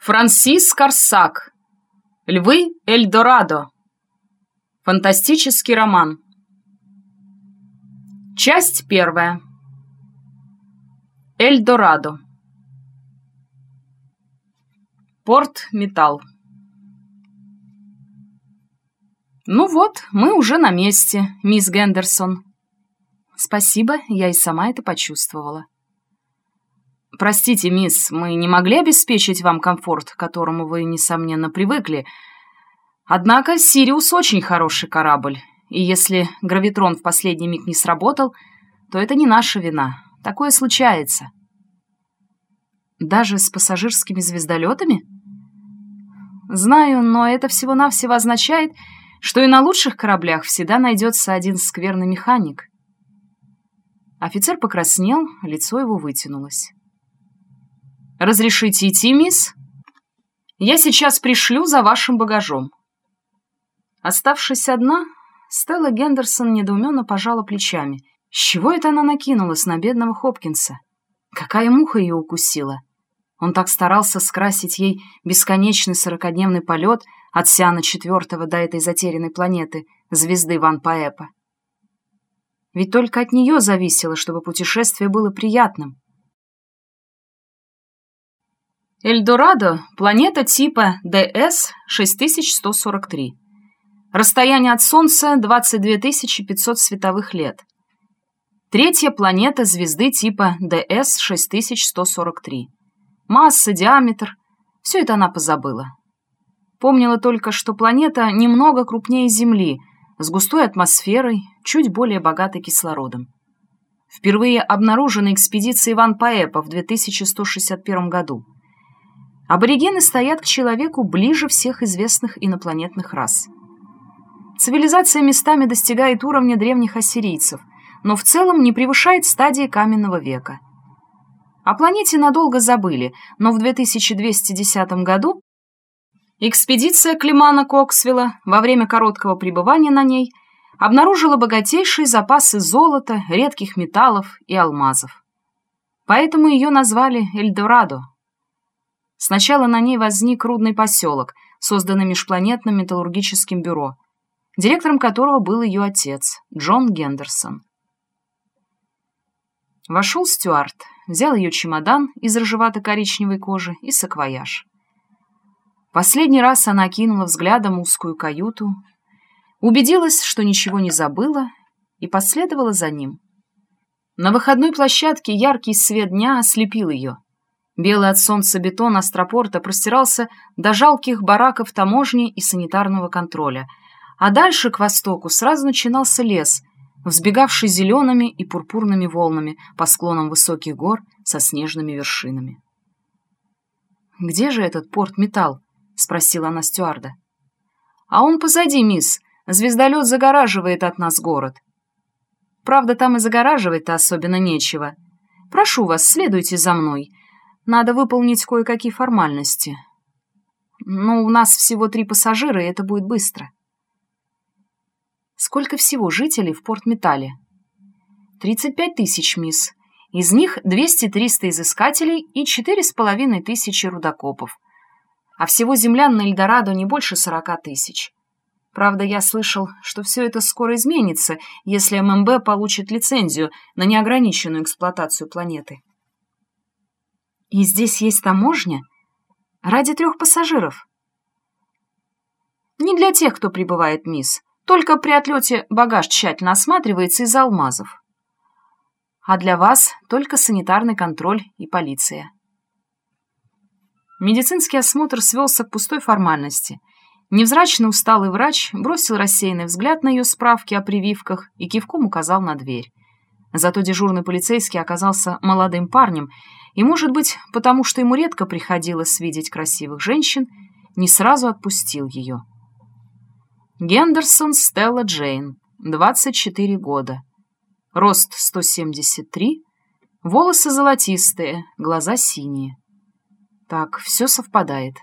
Франсис Корсак. Львы Эльдорадо. Фантастический роман. Часть первая. Эльдорадо. Порт Металл. Ну вот, мы уже на месте, мисс Гендерсон. Спасибо, я и сама это почувствовала. «Простите, мисс, мы не могли обеспечить вам комфорт, к которому вы, несомненно, привыкли. Однако «Сириус» очень хороший корабль, и если гравитрон в последний миг не сработал, то это не наша вина. Такое случается». «Даже с пассажирскими звездолетами?» «Знаю, но это всего-навсего означает, что и на лучших кораблях всегда найдется один скверный механик». Офицер покраснел, лицо его вытянулось. «Разрешите идти, мисс? Я сейчас пришлю за вашим багажом». Оставшись одна, Стелла Гендерсон недоуменно пожала плечами. С чего это она накинулась на бедного Хопкинса? Какая муха ее укусила? Он так старался скрасить ей бесконечный сорокодневный полет от Сиана четвертого до этой затерянной планеты, звезды Ван Паэпа. Ведь только от нее зависело, чтобы путешествие было приятным. Эльдорадо – планета типа ДС-6143. Расстояние от Солнца – 22 500 световых лет. Третья планета звезды типа ДС-6143. Масса, диаметр – все это она позабыла. Помнила только, что планета немного крупнее Земли, с густой атмосферой, чуть более богатой кислородом. Впервые обнаружена экспедиция Иван Паэпа в 2161 году – Аборигены стоят к человеку ближе всех известных инопланетных рас. Цивилизация местами достигает уровня древних ассирийцев, но в целом не превышает стадии каменного века. О планете надолго забыли, но в 2210 году экспедиция Климана Коксвилла во время короткого пребывания на ней обнаружила богатейшие запасы золота, редких металлов и алмазов. Поэтому ее назвали Эльдорадо, Сначала на ней возник рудный поселок, созданный межпланетным металлургическим бюро, директором которого был ее отец, Джон Гендерсон. Вошел Стюарт, взял ее чемодан из рыжевато-коричневой кожи и саквояж. Последний раз она окинула взглядом узкую каюту, убедилась, что ничего не забыла, и последовала за ним. На выходной площадке яркий свет дня ослепил ее — Белый от солнца бетон Астропорта простирался до жалких бараков таможни и санитарного контроля, а дальше, к востоку, сразу начинался лес, взбегавший зелеными и пурпурными волнами по склонам высоких гор со снежными вершинами. «Где же этот порт-металл?» — спросила она стюарда. «А он позади, мисс. Звездолет загораживает от нас город». «Правда, там и загораживать-то особенно нечего. Прошу вас, следуйте за мной. Надо выполнить кое-какие формальности. Но у нас всего три пассажира, и это будет быстро. Сколько всего жителей в Порт-Металле? 35 тысяч, мисс. Из них 200-300 изыскателей и четыре с половиной тысячи рудокопов. А всего землян на Эльдорадо не больше 40 тысяч. Правда, я слышал, что все это скоро изменится, если ММБ получит лицензию на неограниченную эксплуатацию планеты. И здесь есть таможня? Ради трех пассажиров? Не для тех, кто прибывает, мисс. Только при отлете багаж тщательно осматривается из алмазов. А для вас только санитарный контроль и полиция. Медицинский осмотр свелся к пустой формальности. Невзрачно усталый врач бросил рассеянный взгляд на ее справки о прививках и кивком указал на дверь. Зато дежурный полицейский оказался молодым парнем и, может быть, потому что ему редко приходилось видеть красивых женщин, не сразу отпустил ее. Гендерсон Стелла Джейн, 24 года. Рост 173, волосы золотистые, глаза синие. Так, все совпадает.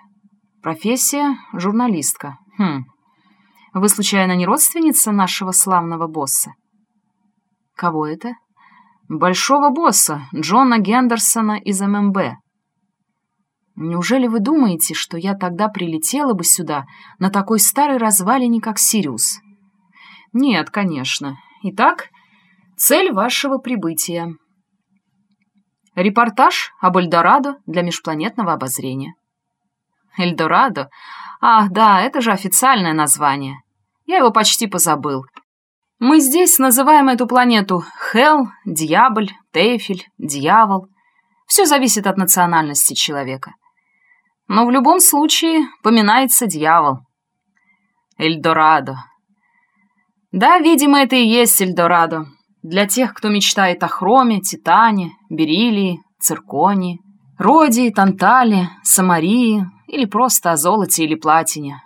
Профессия — журналистка. Хм. Вы, случайно, не родственница нашего славного босса? Кого это? Большого босса, Джона Гендерсона из ММБ. Неужели вы думаете, что я тогда прилетела бы сюда на такой старой развалине, как Сириус? Нет, конечно. Итак, цель вашего прибытия. Репортаж об Эльдорадо для межпланетного обозрения. Эльдорадо? Ах, да, это же официальное название. Я его почти позабыл. Мы здесь называем эту планету Хел, Дьяволь, Тейфель, Дьявол. Все зависит от национальности человека. Но в любом случае поминается дьявол. Эльдорадо. Да, видимо, это и есть Эльдорадо. Для тех, кто мечтает о хроме, титане, бериллии, цирконии, родии, тантале, самарии или просто о золоте или платине.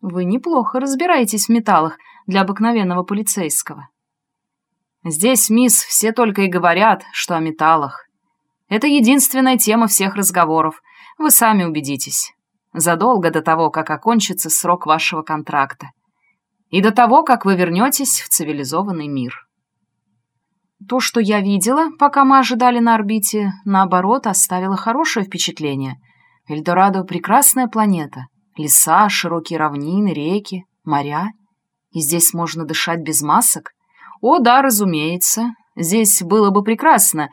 Вы неплохо разбираетесь в металлах для обыкновенного полицейского. Здесь, мисс, все только и говорят, что о металлах. Это единственная тема всех разговоров, вы сами убедитесь. Задолго до того, как окончится срок вашего контракта. И до того, как вы вернетесь в цивилизованный мир. То, что я видела, пока мы ожидали на орбите, наоборот, оставило хорошее впечатление. Эльдорадо — прекрасная планета. Леса, широкие равнины, реки, моря. И здесь можно дышать без масок. О, да, разумеется. Здесь было бы прекрасно,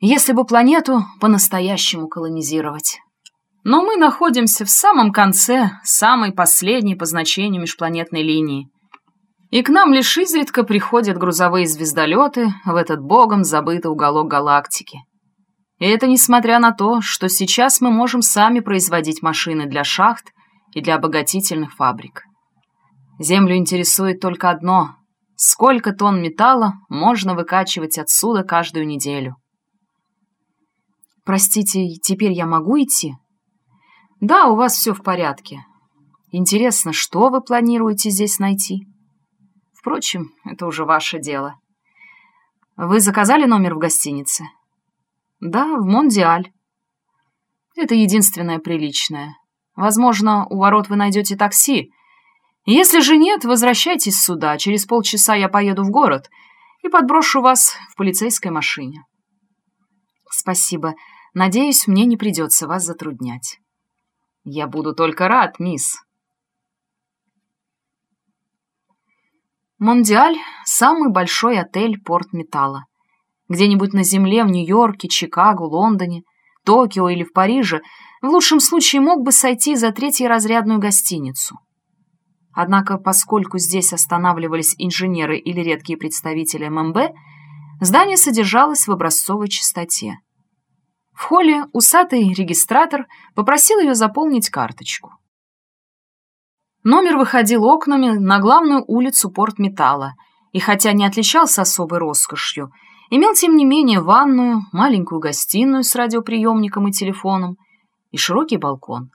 если бы планету по-настоящему колонизировать. Но мы находимся в самом конце, самой последней по значению межпланетной линии. И к нам лишь изредка приходят грузовые звездолеты в этот богом забытый уголок галактики. И это несмотря на то, что сейчас мы можем сами производить машины для шахт и для обогатительных фабрик. Землю интересует только одно — сколько тонн металла можно выкачивать отсюда каждую неделю. «Простите, теперь я могу идти?» Да, у вас все в порядке. Интересно, что вы планируете здесь найти? Впрочем, это уже ваше дело. Вы заказали номер в гостинице? Да, в Мондиаль. Это единственное приличное. Возможно, у ворот вы найдете такси. Если же нет, возвращайтесь сюда. Через полчаса я поеду в город и подброшу вас в полицейской машине. Спасибо. Надеюсь, мне не придется вас затруднять. Я буду только рад, мисс. Мондиаль — самый большой отель порт металла. Где-нибудь на земле в Нью-Йорке, Чикаго, Лондоне, Токио или в Париже в лучшем случае мог бы сойти за третьеразрядную гостиницу. Однако, поскольку здесь останавливались инженеры или редкие представители ММБ, здание содержалось в образцовой чистоте. В холле усатый регистратор попросил ее заполнить карточку. Номер выходил окнами на главную улицу Портметалла, и хотя не отличался особой роскошью, имел, тем не менее, ванную, маленькую гостиную с радиоприемником и телефоном и широкий балкон.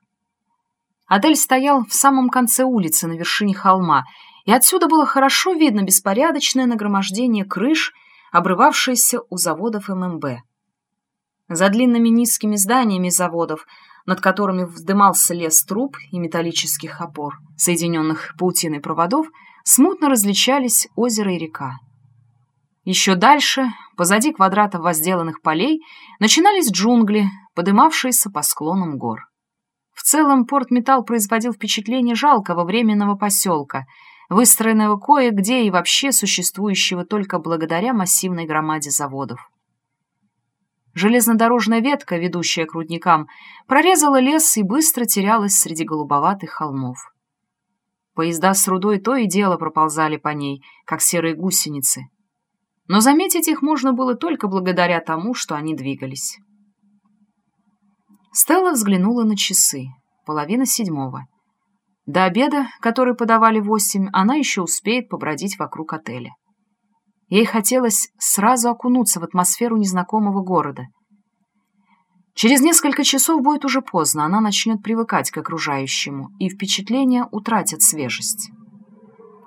Отель стоял в самом конце улицы на вершине холма, и отсюда было хорошо видно беспорядочное нагромождение крыш, обрывавшееся у заводов ММБ. За длинными низкими зданиями заводов, над которыми вздымался лес труб и металлических опор, соединенных паутиной проводов, смутно различались озеро и река. Еще дальше, позади квадратов возделанных полей, начинались джунгли, подымавшиеся по склонам гор. В целом порт Металл производил впечатление жалкого временного поселка, выстроенного кое-где и вообще существующего только благодаря массивной громаде заводов. Железнодорожная ветка, ведущая к рудникам, прорезала лес и быстро терялась среди голубоватых холмов. Поезда с рудой то и дело проползали по ней, как серые гусеницы. Но заметить их можно было только благодаря тому, что они двигались. Стелла взглянула на часы. Половина седьмого. До обеда, который подавали восемь, она еще успеет побродить вокруг отеля. Ей хотелось сразу окунуться в атмосферу незнакомого города. Через несколько часов будет уже поздно, она начнет привыкать к окружающему, и впечатления утратят свежесть.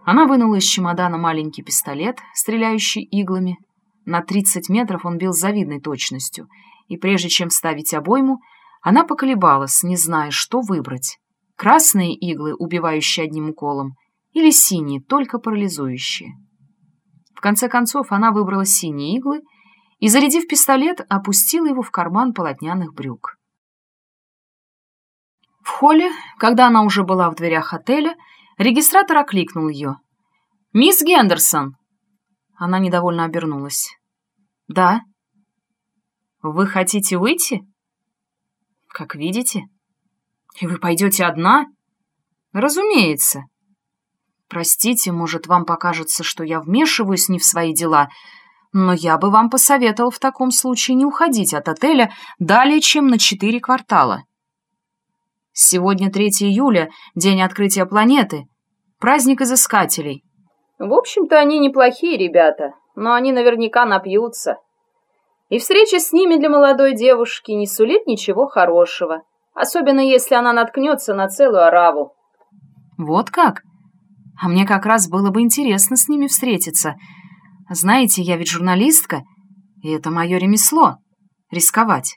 Она вынула из чемодана маленький пистолет, стреляющий иглами. На 30 метров он бил с завидной точностью, и прежде чем ставить обойму, она поколебалась, не зная, что выбрать. Красные иглы, убивающие одним уколом, или синие, только парализующие конце концов она выбрала синие иглы и, зарядив пистолет, опустила его в карман полотняных брюк. В холле, когда она уже была в дверях отеля, регистратор окликнул ее. «Мисс Гендерсон!» Она недовольно обернулась. «Да». «Вы хотите выйти?» «Как видите». «И вы пойдете одна?» «Разумеется». «Простите, может, вам покажется, что я вмешиваюсь не в свои дела, но я бы вам посоветовал в таком случае не уходить от отеля далее, чем на четыре квартала». Сегодня 3 июля, день открытия планеты, праздник изыскателей. В общем-то, они неплохие ребята, но они наверняка напьются. И встреча с ними для молодой девушки не сулит ничего хорошего, особенно если она наткнется на целую ораву. Вот как? А мне как раз было бы интересно с ними встретиться. Знаете, я ведь журналистка, и это мое ремесло — рисковать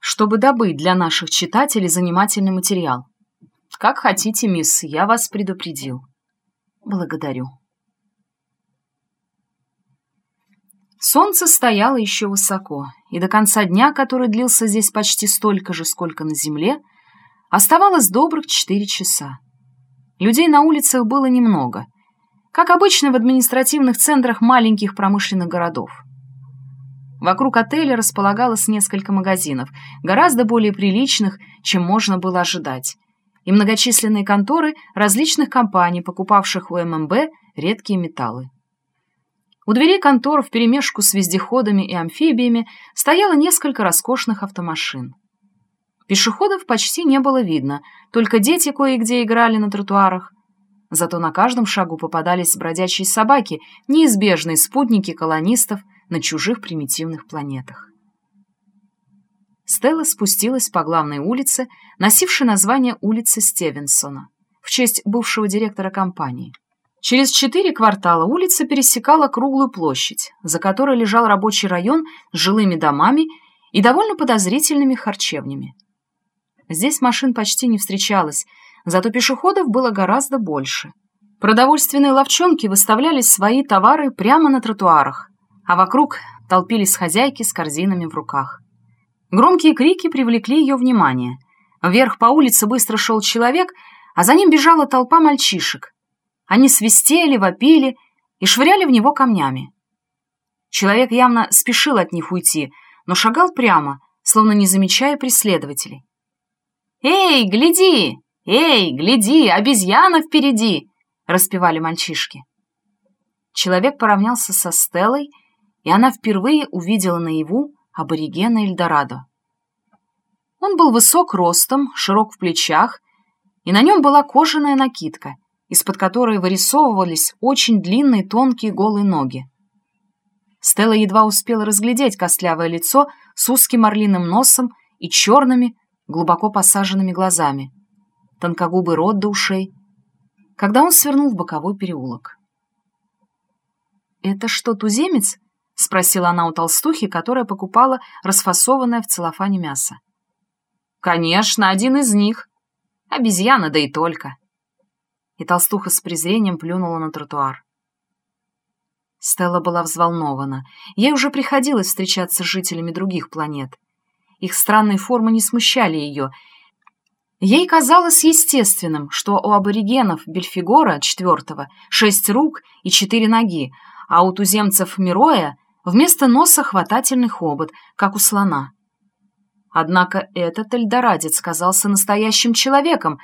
чтобы добыть для наших читателей занимательный материал. Как хотите, мисс, я вас предупредил. Благодарю. Солнце стояло еще высоко, и до конца дня, который длился здесь почти столько же, сколько на земле, оставалось добрых четыре часа. Людей на улицах было немного, как обычно в административных центрах маленьких промышленных городов. Вокруг отеля располагалось несколько магазинов, гораздо более приличных, чем можно было ожидать, и многочисленные конторы различных компаний, покупавших у ММБ редкие металлы. У дверей контор вперемешку с вездеходами и амфибиями стояло несколько роскошных автомашин. Пешеходов почти не было видно, только дети кое-где играли на тротуарах. Зато на каждом шагу попадались бродячие собаки, неизбежные спутники колонистов на чужих примитивных планетах. Стелла спустилась по главной улице, носившей название улицы Стивенсона, в честь бывшего директора компании. Через четыре квартала улица пересекала круглую площадь, за которой лежал рабочий район с жилыми домами и довольно подозрительными харчевнями. Здесь машин почти не встречалось, зато пешеходов было гораздо больше. Продовольственные ловчонки выставляли свои товары прямо на тротуарах, а вокруг толпились хозяйки с корзинами в руках. Громкие крики привлекли ее внимание. Вверх по улице быстро шел человек, а за ним бежала толпа мальчишек. Они свистели, вопили и швыряли в него камнями. Человек явно спешил от них уйти, но шагал прямо, словно не замечая преследователей. «Эй, гляди! Эй, гляди! Обезьяна впереди!» — распевали мальчишки. Человек поравнялся со Стеллой и она впервые увидела наяву аборигена Эльдорадо. Он был высок ростом, широк в плечах, и на нем была кожаная накидка, из-под которой вырисовывались очень длинные тонкие голые ноги. Стелла едва успела разглядеть костлявое лицо с узким орлиным носом и черными, глубоко посаженными глазами, тонкогубый рот до ушей, когда он свернул в боковой переулок. «Это что, туземец?» — спросила она у толстухи, которая покупала расфасованное в целлофане мясо. «Конечно, один из них. Обезьяна, да и только». И толстуха с презрением плюнула на тротуар. Стелла была взволнована. Ей уже приходилось встречаться с жителями других планет. Их странные формы не смущали ее. Ей казалось естественным, что у аборигенов Бельфигора IV шесть рук и четыре ноги, а у туземцев Мироя Вместо носа хватательный хобот, как у слона. Однако этот эльдорадец казался настоящим человеком,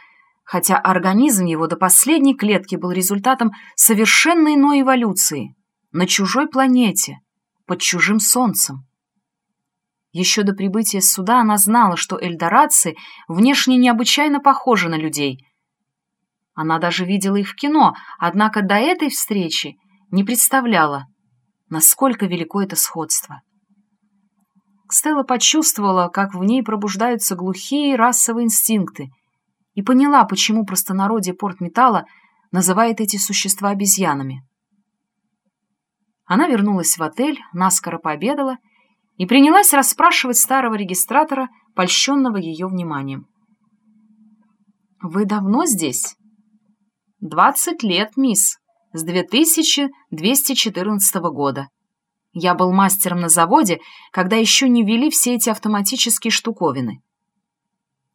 хотя организм его до последней клетки был результатом совершенно иной эволюции, на чужой планете, под чужим солнцем. Еще до прибытия сюда она знала, что эльдорадцы внешне необычайно похожи на людей. Она даже видела их в кино, однако до этой встречи не представляла, насколько велико это сходство. Стелла почувствовала, как в ней пробуждаются глухие расовые инстинкты, и поняла, почему простонародье портметалла называет эти существа обезьянами. Она вернулась в отель, наскоро пообедала и принялась расспрашивать старого регистратора, польщенного ее вниманием. «Вы давно здесь?» «Двадцать лет, мисс», с 2214 года. Я был мастером на заводе, когда еще не ввели все эти автоматические штуковины.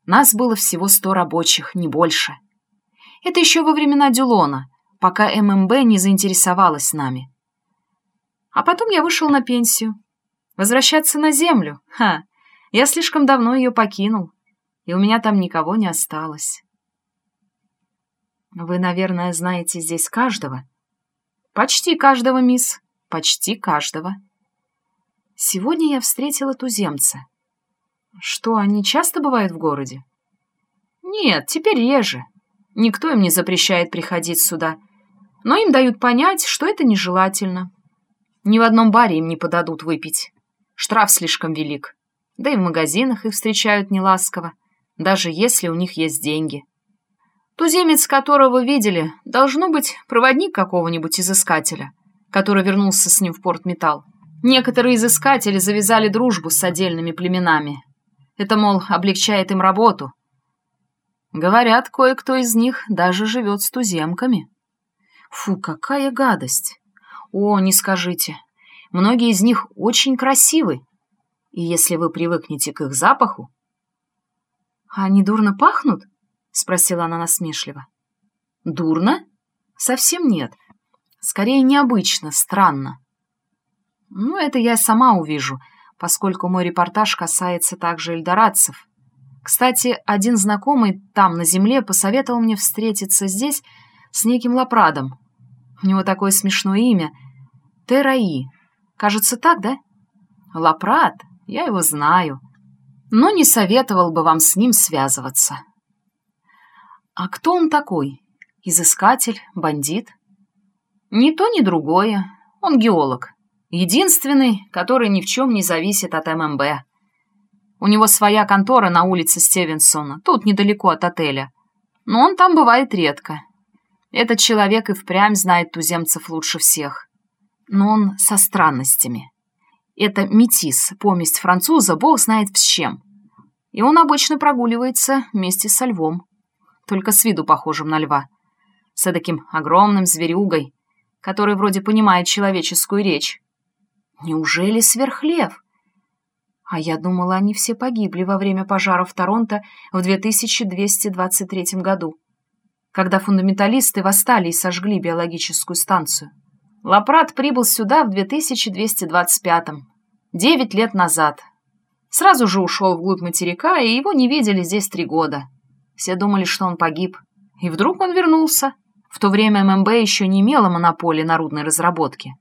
Нас было всего сто рабочих, не больше. Это еще во времена Дюлона, пока ММБ не заинтересовалась нами. А потом я вышел на пенсию. Возвращаться на землю? Ха! Я слишком давно ее покинул, и у меня там никого не осталось. Вы, наверное, знаете здесь каждого? Почти каждого, мисс. Почти каждого. Сегодня я встретила туземца. Что, они часто бывают в городе? Нет, теперь реже. Никто им не запрещает приходить сюда. Но им дают понять, что это нежелательно. Ни в одном баре им не подадут выпить. Штраф слишком велик. Да и в магазинах их встречают неласково, даже если у них есть деньги. Туземец, которого видели, должно быть проводник какого-нибудь изыскателя, который вернулся с ним в порт Металл. Некоторые изыскатели завязали дружбу с отдельными племенами. Это, мол, облегчает им работу. Говорят, кое-кто из них даже живет с туземками. Фу, какая гадость! О, не скажите. Многие из них очень красивы. И если вы привыкнете к их запаху... Они дурно пахнут? — спросила она насмешливо. «Дурно? Совсем нет. Скорее необычно, странно. Ну, это я сама увижу, поскольку мой репортаж касается также эльдорадцев. Кстати, один знакомый там, на земле, посоветовал мне встретиться здесь с неким Лапрадом. У него такое смешное имя — Тераи. Кажется, так, да? Лапрад? Я его знаю. Но не советовал бы вам с ним связываться». А кто он такой? Изыскатель? Бандит? Ни то, ни другое. Он геолог. Единственный, который ни в чем не зависит от ММБ. У него своя контора на улице Стивенсона, тут недалеко от отеля. Но он там бывает редко. Этот человек и впрямь знает туземцев лучше всех. Но он со странностями. Это метис, поместь француза, бог знает с чем. И он обычно прогуливается вместе со львом только с виду похожим на льва, с таким огромным зверюгой, который вроде понимает человеческую речь. Неужели сверхлев? А я думала, они все погибли во время пожара в Торонто в 2223 году, когда фундаменталисты восстали и сожгли биологическую станцию. Лапрат прибыл сюда в 2225 девять лет назад. Сразу же ушел вглубь материка, и его не видели здесь три года. Все думали, что он погиб. И вдруг он вернулся. В то время ММБ еще не имела монополии на рудной разработке.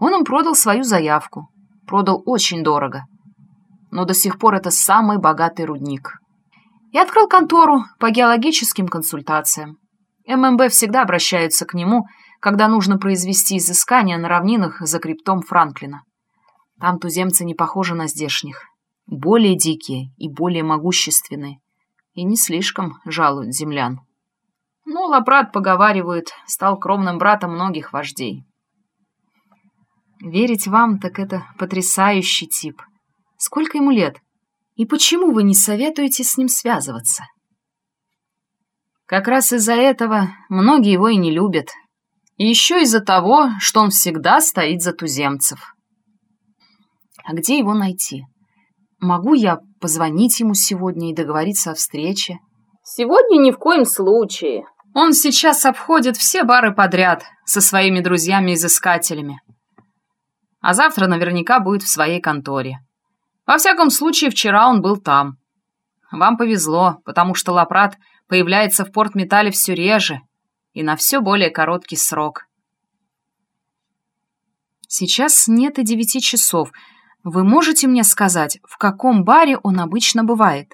Он им продал свою заявку. Продал очень дорого. Но до сих пор это самый богатый рудник. И открыл контору по геологическим консультациям. ММБ всегда обращаются к нему, когда нужно произвести изыскания на равнинах за криптом Франклина. Там туземцы не похожи на здешних. Более дикие и более могущественные и не слишком жалуют землян. Но Лапрат, поговаривают, стал кровным братом многих вождей. Верить вам, так это потрясающий тип. Сколько ему лет? И почему вы не советуете с ним связываться? Как раз из-за этого многие его и не любят. И еще из-за того, что он всегда стоит за туземцев. А где его найти? Могу я позвонить ему сегодня и договориться о встрече? Сегодня ни в коем случае. Он сейчас обходит все бары подряд со своими друзьями-изыскателями. А завтра наверняка будет в своей конторе. Во всяком случае, вчера он был там. Вам повезло, потому что Лапрат появляется в порт-металле все реже и на все более короткий срок. Сейчас нет и девяти часов — вы можете мне сказать, в каком баре он обычно бывает?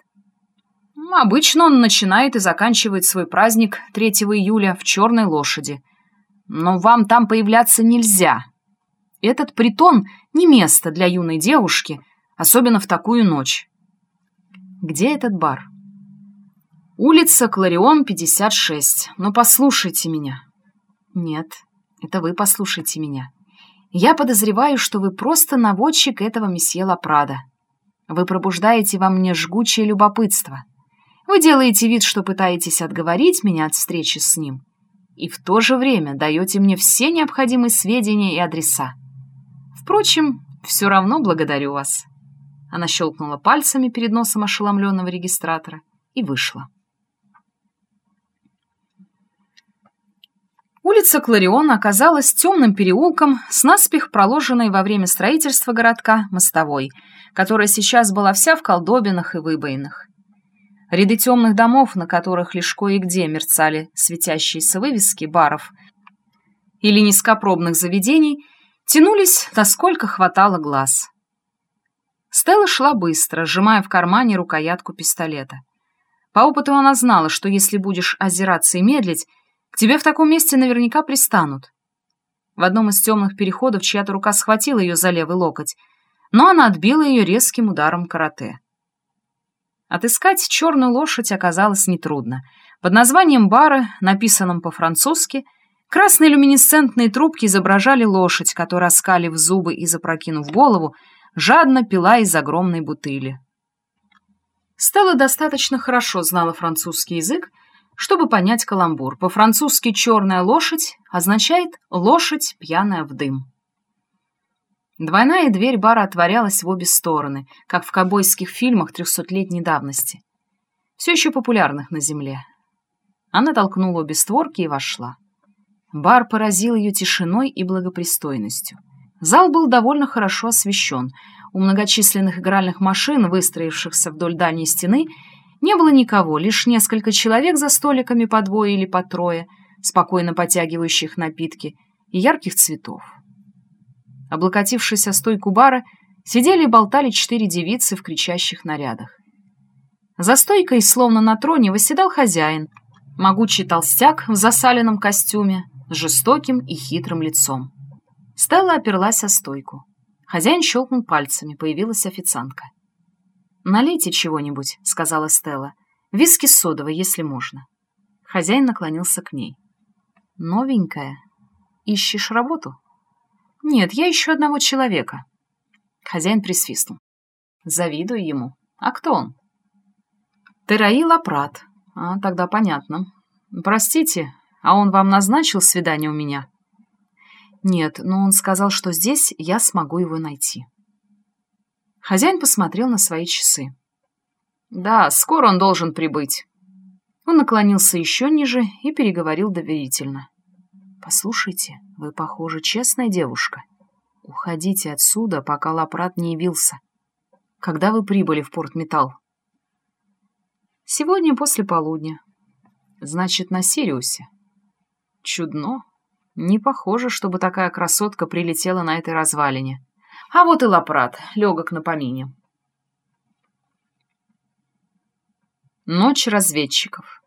Обычно он начинает и заканчивает свой праздник 3 июля в «Черной лошади». Но вам там появляться нельзя. Этот притон не место для юной девушки, особенно в такую ночь. Где этот бар? Улица Кларион, 56. Но послушайте меня. Нет, это вы послушайте меня. Я подозреваю, что вы просто наводчик этого месье Лапрада. Вы пробуждаете во мне жгучее любопытство. Вы делаете вид, что пытаетесь отговорить меня от встречи с ним, и в то же время даете мне все необходимые сведения и адреса. Впрочем, все равно благодарю вас». Она щелкнула пальцами перед носом ошеломленного регистратора и вышла. Улица Кларион оказалась темным переулком с наспех проложенной во время строительства городка мостовой, которая сейчас была вся в колдобинах и выбоинах. Ряды темных домов, на которых лишь кое-где мерцали светящиеся вывески баров или низкопробных заведений, тянулись, насколько хватало глаз. Стелла шла быстро, сжимая в кармане рукоятку пистолета. По опыту она знала, что если будешь озираться и медлить, к тебе в таком месте наверняка пристанут. В одном из темных переходов чья-то рука схватила ее за левый локоть, но она отбила ее резким ударом карате. Отыскать черную лошадь оказалось нетрудно. Под названием бара, написанным по-французски, красные люминесцентные трубки изображали лошадь, которая, оскалив зубы и запрокинув голову, жадно пила из огромной бутыли. Стелла достаточно хорошо знала французский язык, чтобы понять каламбур. По-французски «черная лошадь» означает «лошадь, пьяная в дым». Двойная дверь бара отворялась в обе стороны, как в ковбойских фильмах трехсотлетней давности. Все еще популярных на земле. Она толкнула обе створки и вошла. Бар поразил ее тишиной и благопристойностью. Зал был довольно хорошо освещен. У многочисленных игральных машин, выстроившихся вдоль дальней стены, не было никого, лишь несколько человек за столиками по двое или по трое, спокойно потягивающих напитки, и ярких цветов. Облокотившись о стойку бара, сидели и болтали четыре девицы в кричащих нарядах. За стойкой, словно на троне, восседал хозяин, могучий толстяк в засаленном костюме, жестоким и хитрым лицом. Стелла оперлась о стойку. Хозяин щелкнул пальцами, появилась официантка. «Налейте чего-нибудь», — сказала Стелла. «Виски с содовой, если можно». Хозяин наклонился к ней. «Новенькая. Ищешь работу?» «Нет, я ищу одного человека». Хозяин присвистнул. «Завидую ему. А кто он?» «Тераи Лапрат. А, тогда понятно. Простите, а он вам назначил свидание у меня?» «Нет, но он сказал, что здесь я смогу его найти». Хозяин посмотрел на свои часы. «Да, скоро он должен прибыть». Он наклонился еще ниже и переговорил доверительно. «Послушайте, вы, похоже, честная девушка. Уходите отсюда, пока Лапрат не явился. Когда вы прибыли в порт Металл?» «Сегодня после полудня. Значит, на Сириусе». «Чудно. Не похоже, чтобы такая красотка прилетела на этой развалине. А вот и Лапрат, легок на помине». Ночь разведчиков.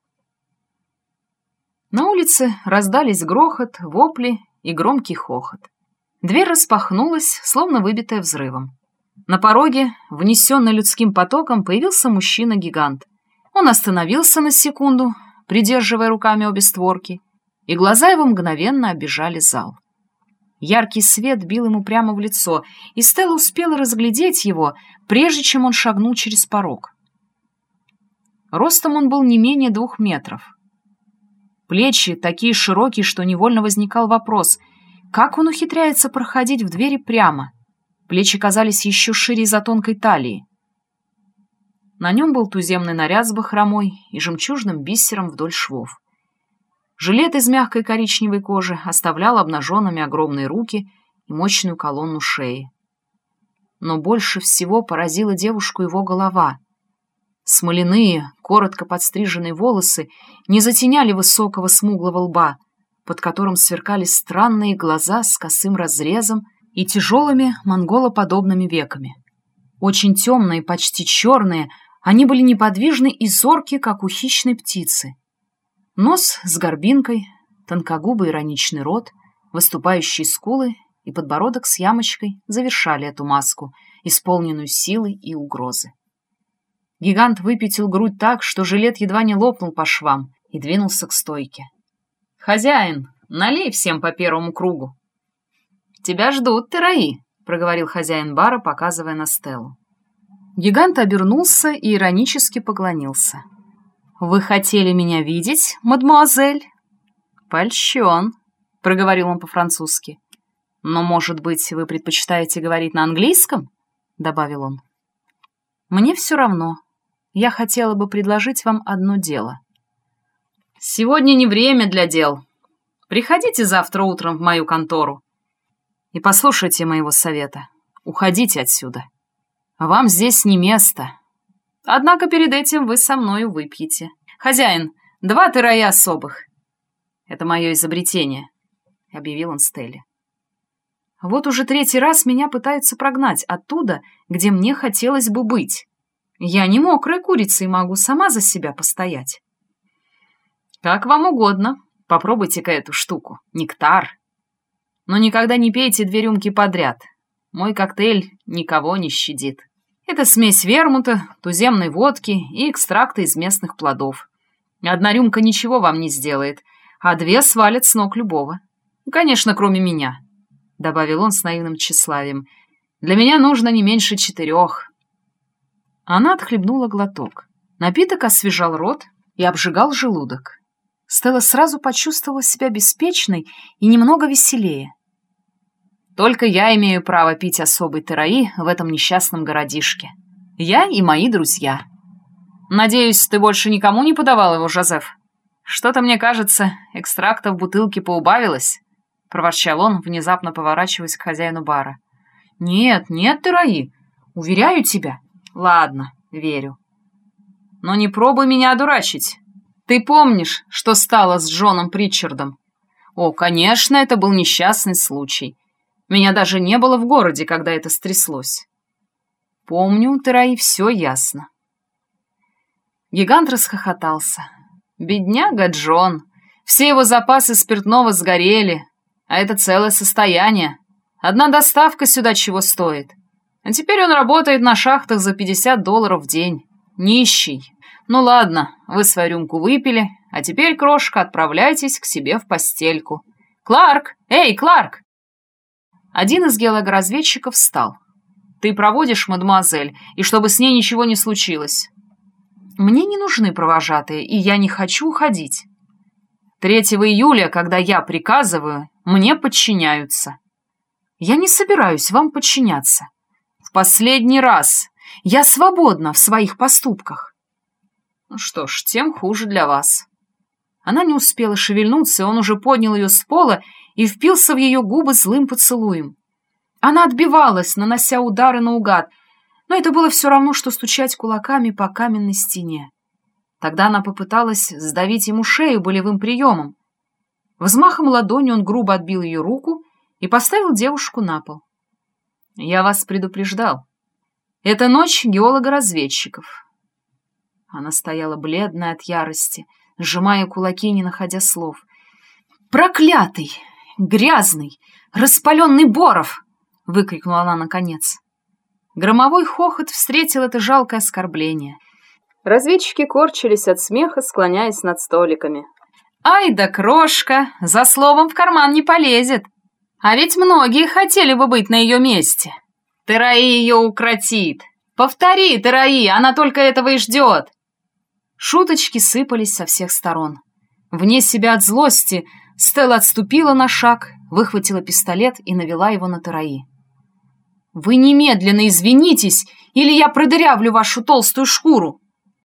На улице раздались грохот, вопли и громкий хохот. Дверь распахнулась, словно выбитая взрывом. На пороге, внесенный людским потоком, появился мужчина-гигант. Он остановился на секунду, придерживая руками обе створки, и глаза его мгновенно обижали зал. Яркий свет бил ему прямо в лицо, и Стелла успела разглядеть его, прежде чем он шагнул через порог. Ростом он был не менее двух метров — Плечи такие широкие, что невольно возникал вопрос, как он ухитряется проходить в двери прямо? Плечи казались еще шире за тонкой талии. На нем был туземный наряд с бахромой и жемчужным бисером вдоль швов. Жилет из мягкой коричневой кожи оставлял обнаженными огромные руки и мощную колонну шеи. Но больше всего поразила девушку его голова — Смоляные, коротко подстриженные волосы не затеняли высокого смуглого лба, под которым сверкали странные глаза с косым разрезом и тяжелыми монголоподобными веками. Очень темные, почти черные, они были неподвижны и зорки, как у хищной птицы. Нос с горбинкой, тонкогубый ироничный рот, выступающие скулы и подбородок с ямочкой завершали эту маску, исполненную силой и угрозы. Гигант выпятил грудь так, что жилет едва не лопнул по швам и двинулся к стойке. «Хозяин, налей всем по первому кругу». «Тебя ждут, Тераи», — проговорил хозяин бара, показывая на Стеллу. Гигант обернулся и иронически поклонился. «Вы хотели меня видеть, мадемуазель?» «Польщен», — проговорил он по-французски. «Но, может быть, вы предпочитаете говорить на английском?» — добавил он. «Мне все равно», я хотела бы предложить вам одно дело. Сегодня не время для дел. Приходите завтра утром в мою контору. И послушайте моего совета. Уходите отсюда. Вам здесь не место. Однако перед этим вы со мною выпьете. Хозяин, два тырая особых. Это мое изобретение, — объявил он Стелле. Вот уже третий раз меня пытаются прогнать оттуда, где мне хотелось бы быть. Я не мокрая курица и могу сама за себя постоять. Как вам угодно. Попробуйте-ка эту штуку. Нектар. Но никогда не пейте две рюмки подряд. Мой коктейль никого не щадит. Это смесь вермута, туземной водки и экстракта из местных плодов. Одна рюмка ничего вам не сделает, а две свалят с ног любого. Конечно, кроме меня, — добавил он с наивным тщеславием. Для меня нужно не меньше четырех. Она отхлебнула глоток. Напиток освежал рот и обжигал желудок. Стелла сразу почувствовала себя беспечной и немного веселее. Только я имею право пить особый тераи в этом несчастном городишке. Я и мои друзья. Надеюсь, ты больше никому не подавал его, Жозеф? Что-то, мне кажется, экстракта в бутылке поубавилось, — проворчал он, внезапно поворачиваясь к хозяину бара. Нет, нет, тераи, уверяю тебя. Ладно, верю. Но не пробуй меня одурачить. Ты помнишь, что стало с Джоном Притчардом? О, конечно, это был несчастный случай. Меня даже не было в городе, когда это стряслось. Помню, Тераи, все ясно. Гигант расхохотался. Бедняга Джон. Все его запасы спиртного сгорели, а это целое состояние. Одна доставка сюда чего стоит. А теперь он работает на шахтах за 50 долларов в день. Нищий. Ну ладно, вы свою рюмку выпили, а теперь, крошка, отправляйтесь к себе в постельку. Кларк! Эй, Кларк! Один из геологоразведчиков встал. «Ты проводишь, мадемуазель, и чтобы с ней ничего не случилось». «Мне не нужны провожатые, и я не хочу уходить». «3 июля, когда я приказываю, мне подчиняются». «Я не собираюсь вам подчиняться». «В последний раз. Я свободна в своих поступках». «Ну что ж, тем хуже для вас». Она не успела шевельнуться, и он уже поднял ее с пола и впился в ее губы злым поцелуем. Она отбивалась, нанося удары наугад, но это было все равно, что стучать кулаками по каменной стене. Тогда она попыталась сдавить ему шею болевым приемом. Взмахом ладони он грубо отбил ее руку и поставил девушку на пол. «Я вас предупреждал. Это ночь геолога-разведчиков». Она стояла бледная от ярости, сжимая кулаки, не находя слов. «Проклятый! Грязный, распаленный Боров!» — выкрикнула она наконец. Громовой хохот встретил это жалкое оскорбление. Разведчики корчились от смеха, склоняясь над столиками. «Ай да крошка! За словом в карман не полезет! А ведь многие хотели бы быть на ее месте! Тераи ее укротит! Повтори, Тераи, она только этого и ждет!» Шуточки сыпались со всех сторон. Вне себя от злости Стелла отступила на шаг, выхватила пистолет и навела его на Тараи. «Вы немедленно извинитесь, или я продырявлю вашу толстую шкуру!»